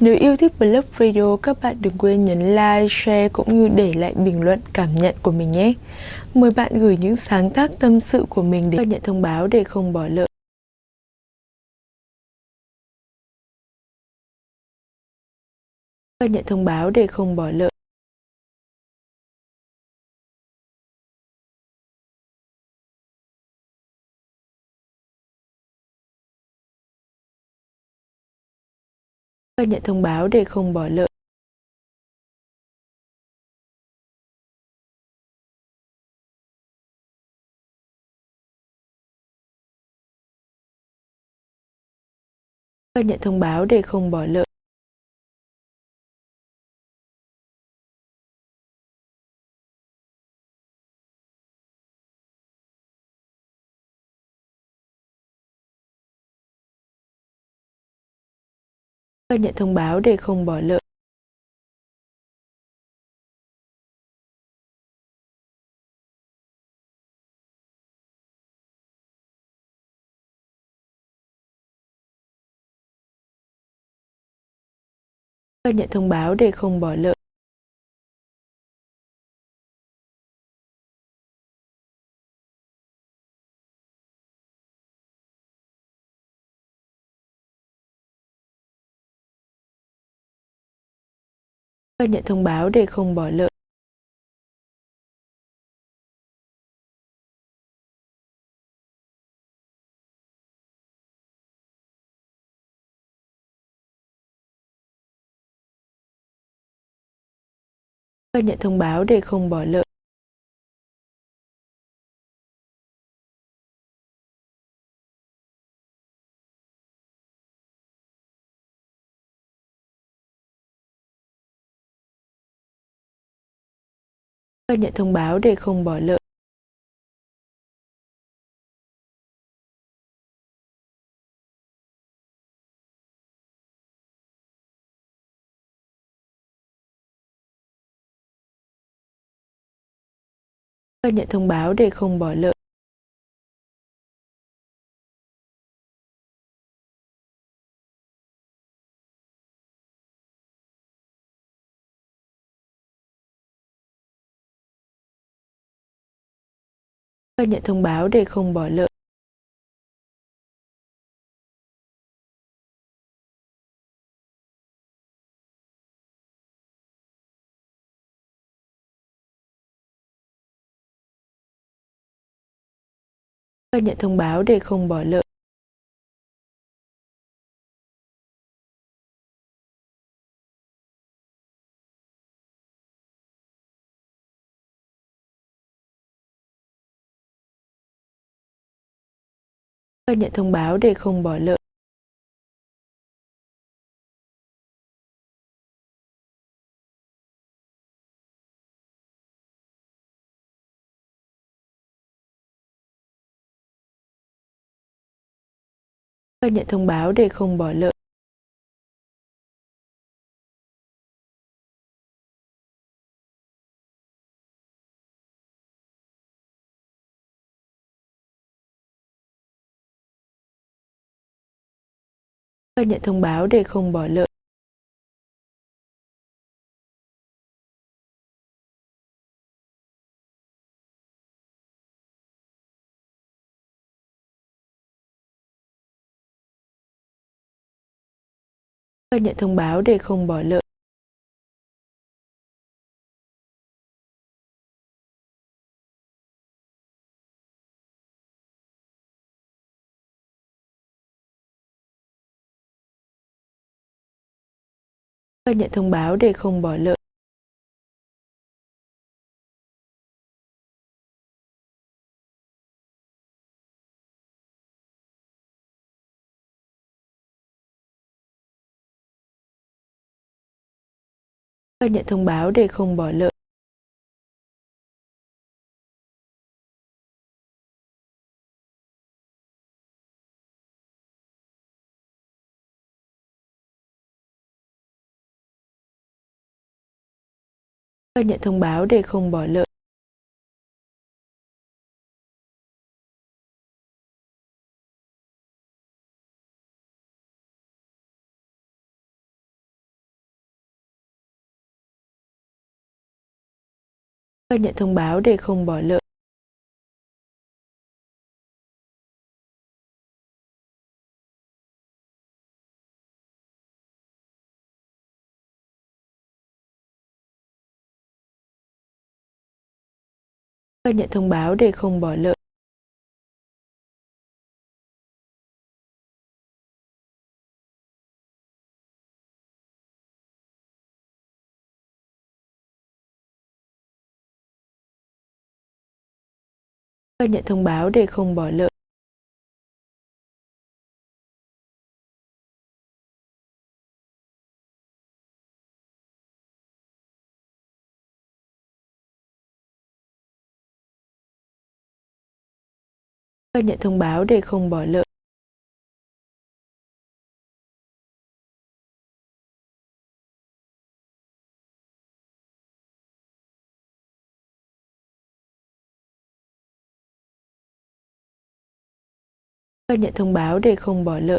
Nếu yêu thích Blog Radio, các bạn đừng quên nhấn like, share cũng như để lại bình luận cảm nhận của mình nhé. Mời bạn gửi những sáng tác tâm sự của mình để nhận thông báo để không bỏ lỡ. nhận thông báo để không bỏ lỡ. Và nhận thông báo để không bỏ lỡ. và nhận thông báo để không bỏ lỡ. Và nhận thông báo để không bỏ lỡ. và nhận thông báo để không bỏ lỡ. Và nhận thông báo để không bỏ lỡ. và nhận thông báo để không bỏ lỡ. Và nhận thông báo để không bỏ lỡ. và nhận thông báo để không bỏ lỡ. Và nhận thông báo để không bỏ lỡ. và nhận thông báo để không bỏ lỡ. Và nhận thông báo để không bỏ lỡ. và nhận thông báo để không bỏ lỡ. Và nhận thông báo để không bỏ lỡ. và nhận thông báo để không bỏ lỡ. Và nhận thông báo để không bỏ lỡ. và nhận thông báo để không bỏ lỡ. và nhận thông báo để không bỏ lỡ. Và nhận thông báo để không bỏ lỡ. Và nhận thông báo để không bỏ lỡ. Và nhận thông báo để không bỏ lỡ. Và nhận thông báo để không bỏ lỡ. Và nhận thông báo để không bỏ lỡ.